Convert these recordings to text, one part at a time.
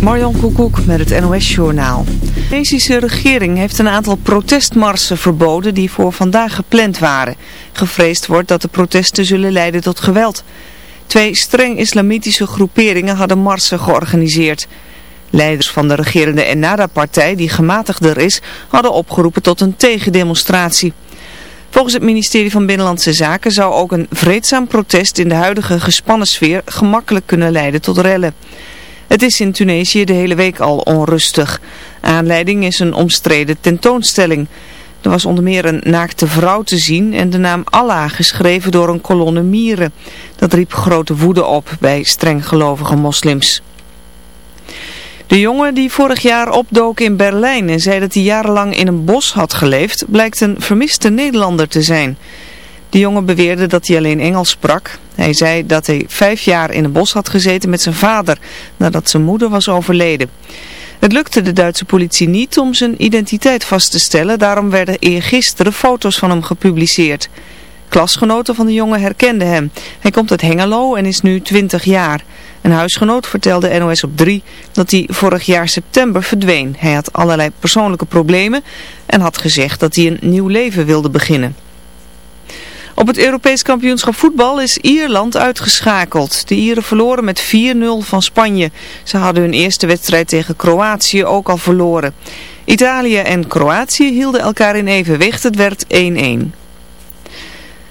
Marjan Koekoek met het NOS-journaal. De Indonesische regering heeft een aantal protestmarsen verboden die voor vandaag gepland waren. Gevreesd wordt dat de protesten zullen leiden tot geweld. Twee streng islamitische groeperingen hadden marsen georganiseerd. Leiders van de regerende Ennada-partij, die gematigder is, hadden opgeroepen tot een tegendemonstratie. Volgens het ministerie van Binnenlandse Zaken zou ook een vreedzaam protest in de huidige gespannen sfeer gemakkelijk kunnen leiden tot rellen. Het is in Tunesië de hele week al onrustig. Aanleiding is een omstreden tentoonstelling. Er was onder meer een naakte vrouw te zien en de naam Allah geschreven door een kolonne mieren. Dat riep grote woede op bij strenggelovige moslims. De jongen die vorig jaar opdook in Berlijn en zei dat hij jarenlang in een bos had geleefd, blijkt een vermiste Nederlander te zijn. De jongen beweerde dat hij alleen Engels sprak. Hij zei dat hij vijf jaar in een bos had gezeten met zijn vader, nadat zijn moeder was overleden. Het lukte de Duitse politie niet om zijn identiteit vast te stellen, daarom werden eergisteren foto's van hem gepubliceerd. Klasgenoten van de jongen herkenden hem. Hij komt uit Hengelo en is nu 20 jaar. Een huisgenoot vertelde NOS op 3 dat hij vorig jaar september verdween. Hij had allerlei persoonlijke problemen en had gezegd dat hij een nieuw leven wilde beginnen. Op het Europees kampioenschap voetbal is Ierland uitgeschakeld. De Ieren verloren met 4-0 van Spanje. Ze hadden hun eerste wedstrijd tegen Kroatië ook al verloren. Italië en Kroatië hielden elkaar in evenwicht. Het werd 1-1.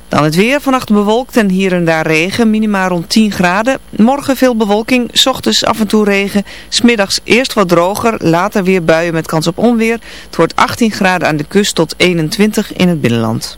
Dan het weer, vannacht bewolkt en hier en daar regen, minimaal rond 10 graden. Morgen veel bewolking, s ochtends af en toe regen, smiddags eerst wat droger, later weer buien met kans op onweer. Het wordt 18 graden aan de kust tot 21 in het binnenland.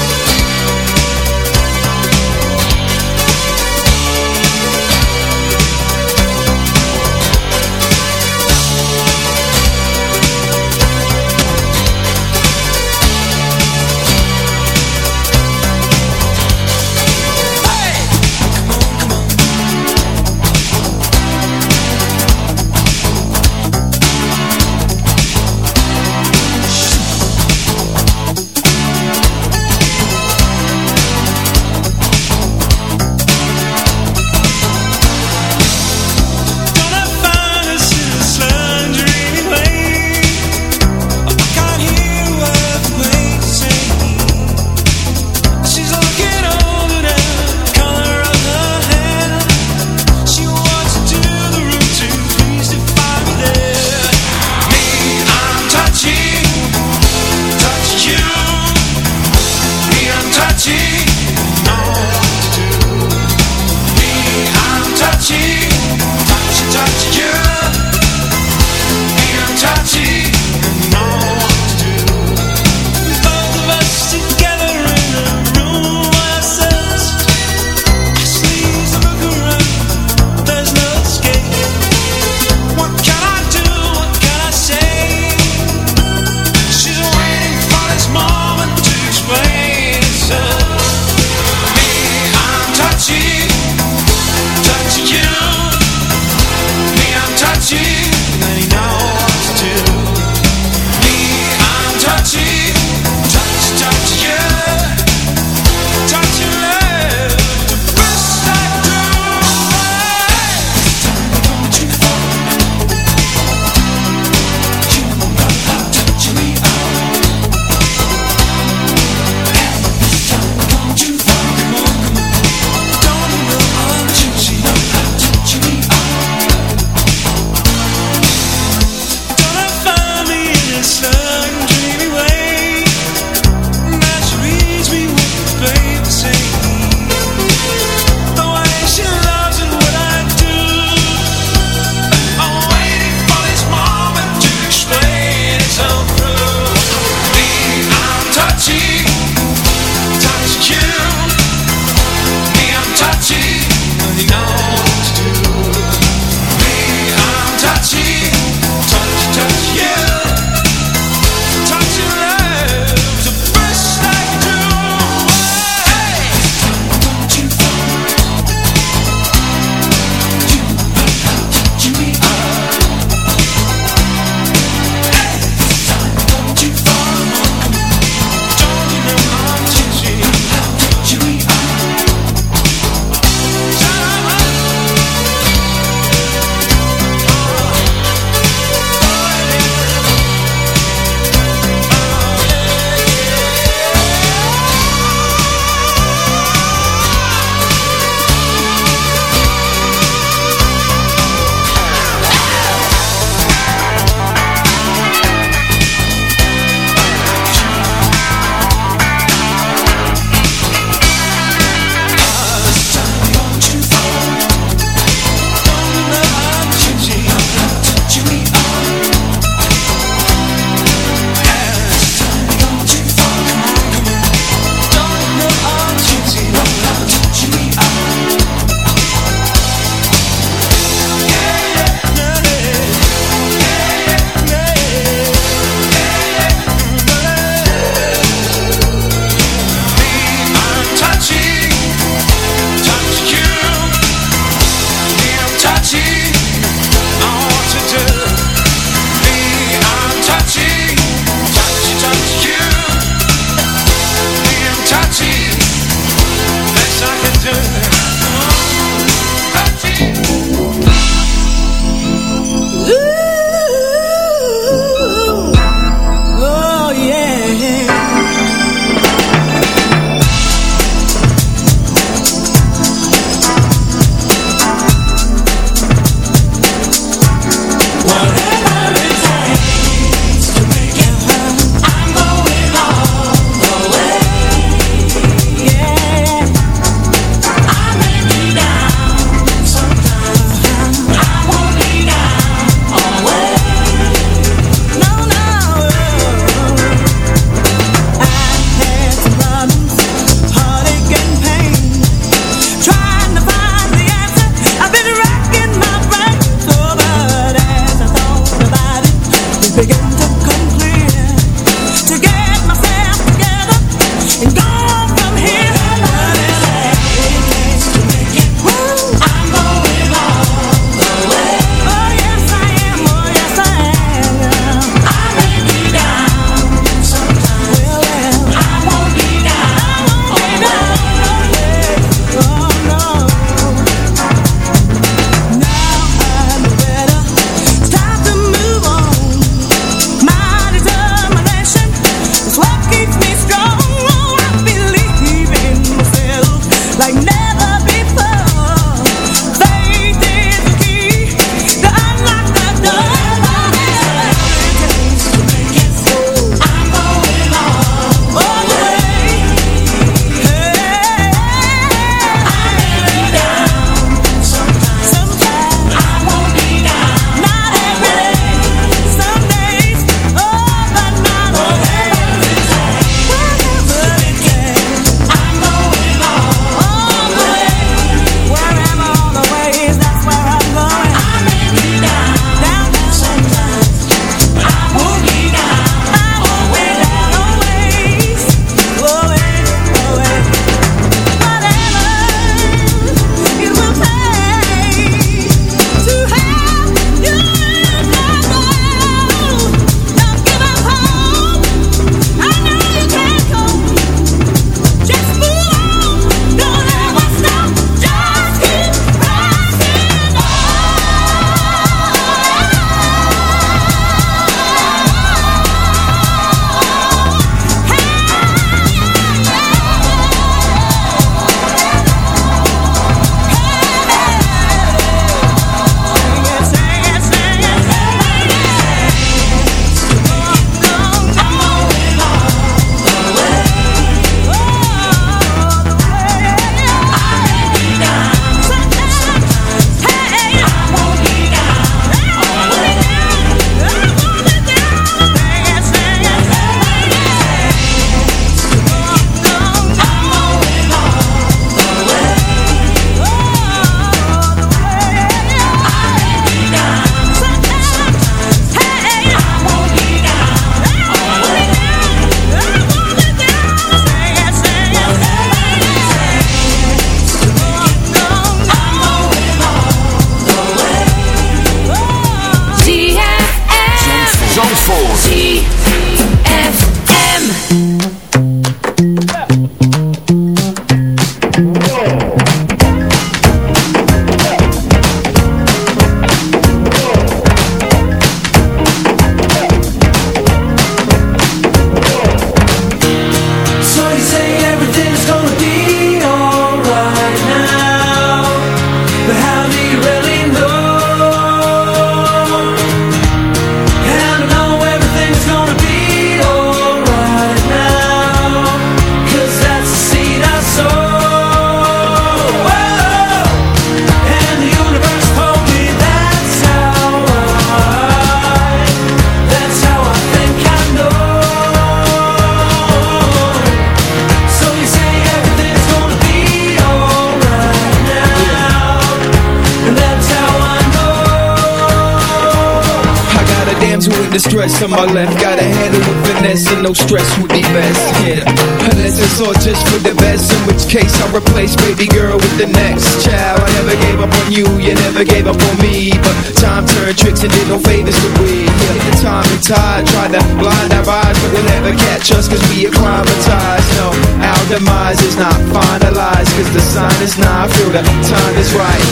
And did no favors we Yeah, time and tide. Tried to blind our eyes But they'll never catch us cause we acclimatized. No, our demise is not finalized Cause the sign is not, I feel the time is right.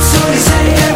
So they say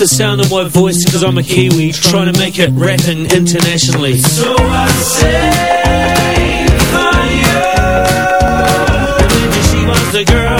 the sound of my voice Cause I'm a Kiwi Trying to make it rapping internationally. So I say for you And then she was the girl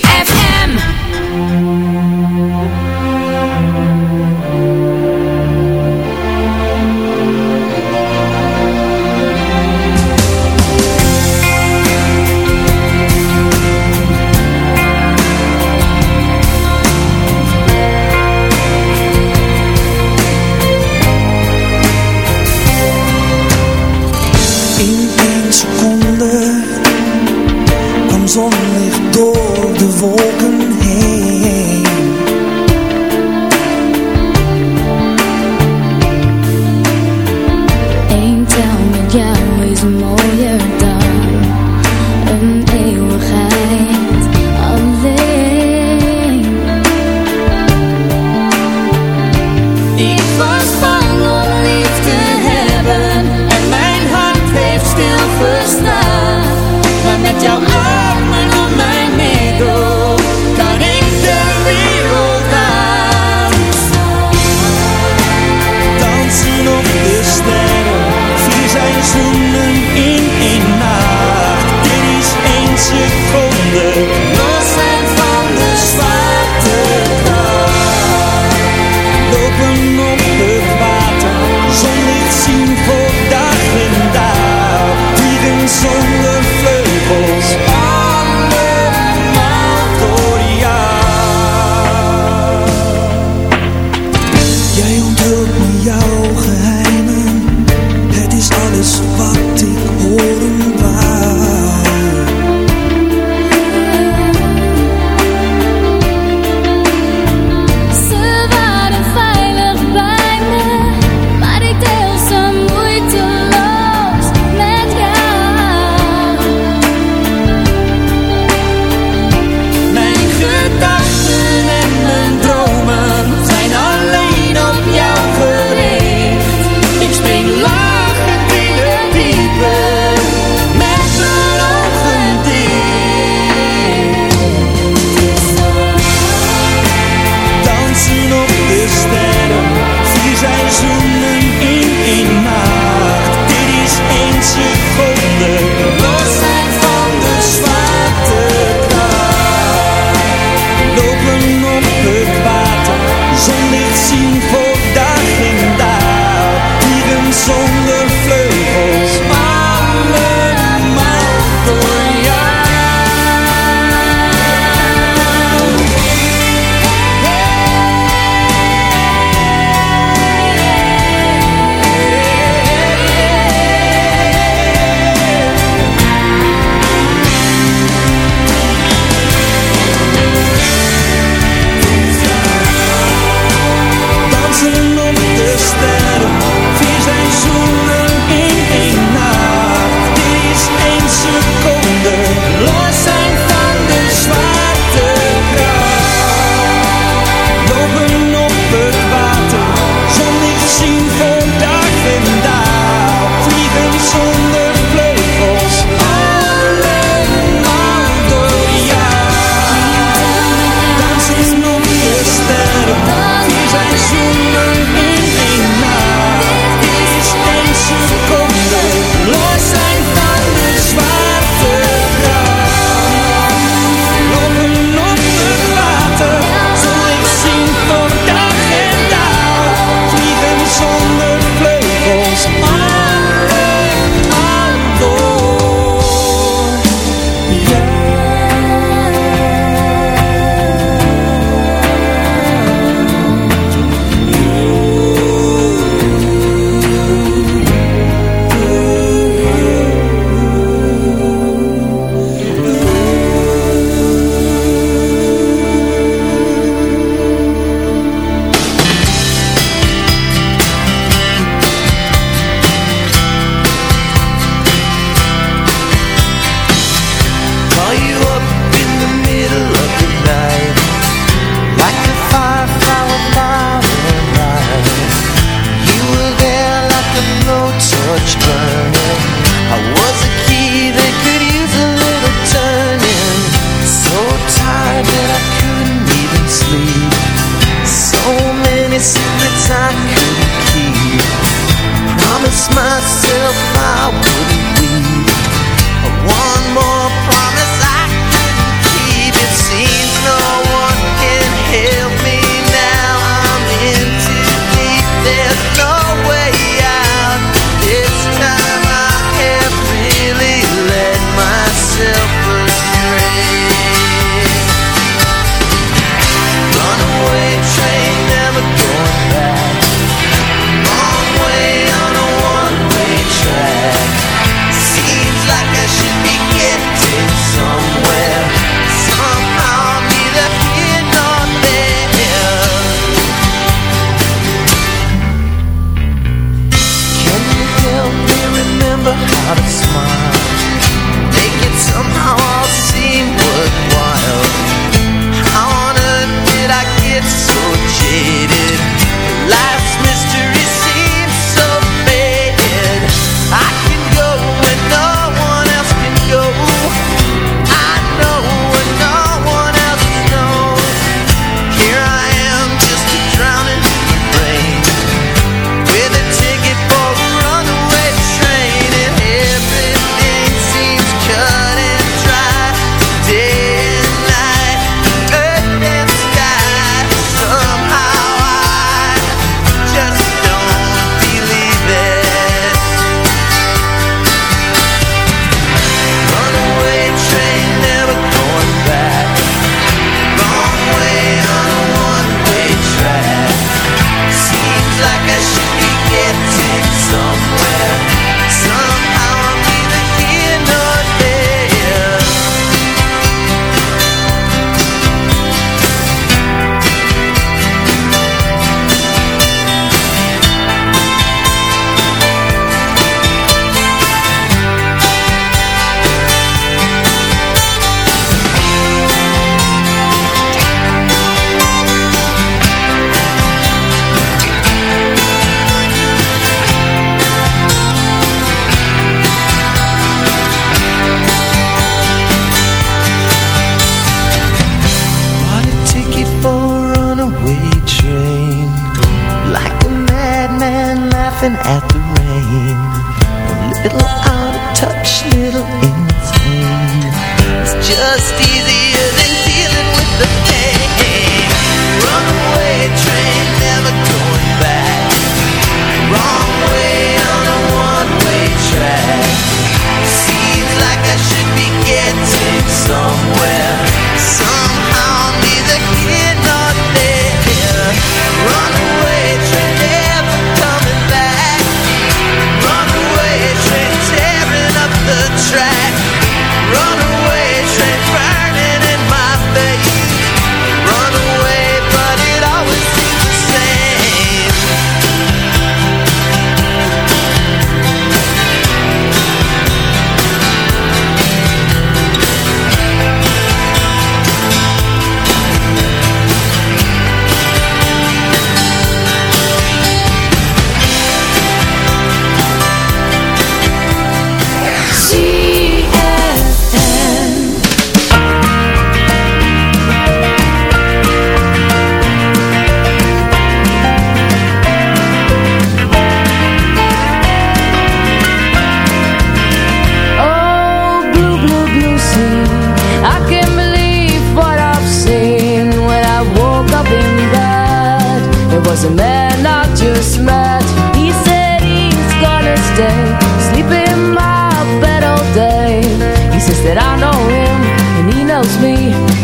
day, sleeping in my bed all day. He says that I know him and he knows me.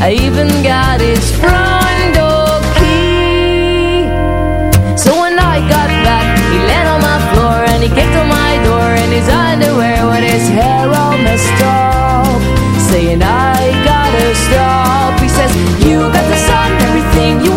I even got his front door key. So when I got back, he laid on my floor and he kicked on my door in his underwear with his hair all messed up, saying I gotta stop. He says you got the sun, everything you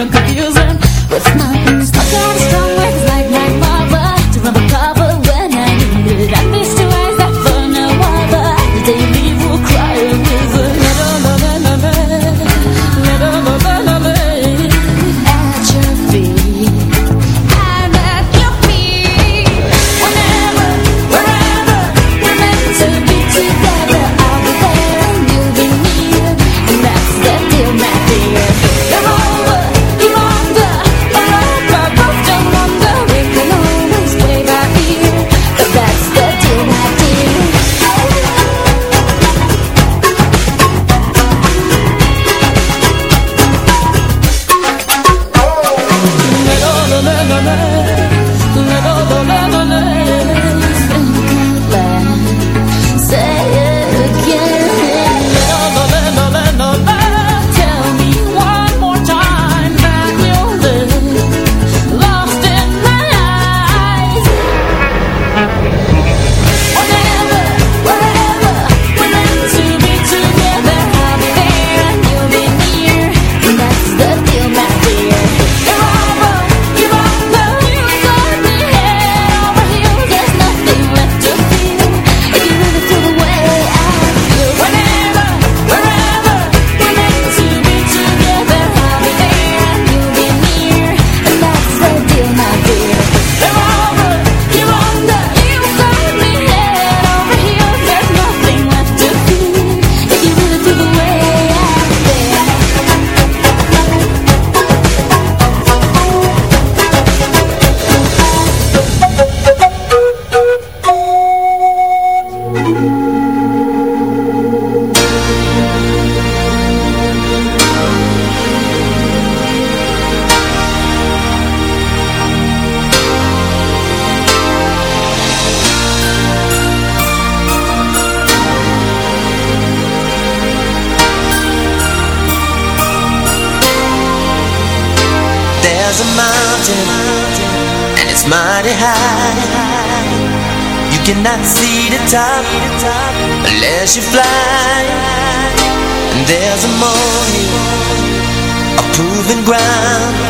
I'm confusing with my cannot see the top unless you fly. And there's a molehill, a proven ground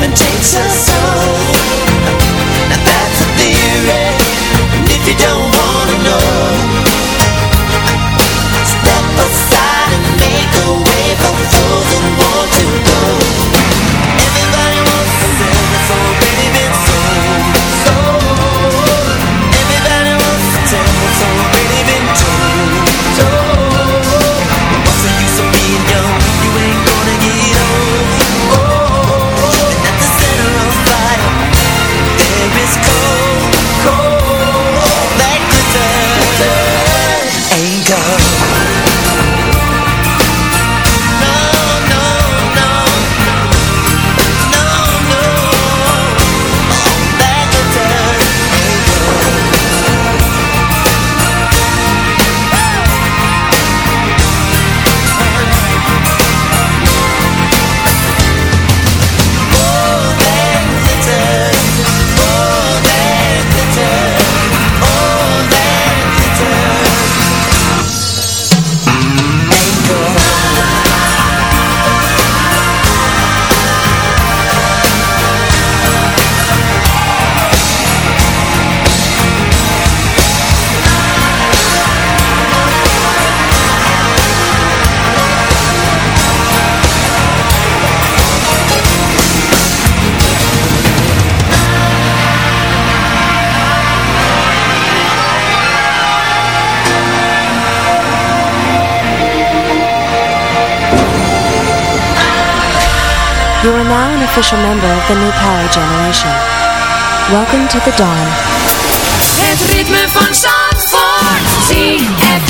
heaven takes us home. Now that's official member of the new power generation. Welcome to the dawn. Het ritme van Zandvoort.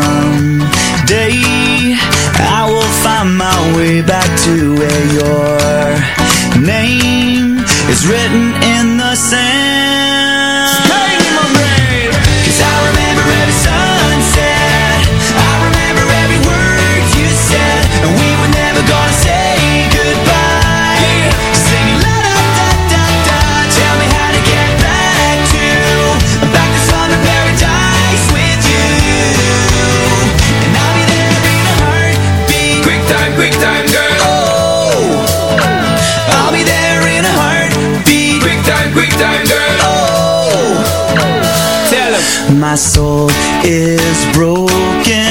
soul is broken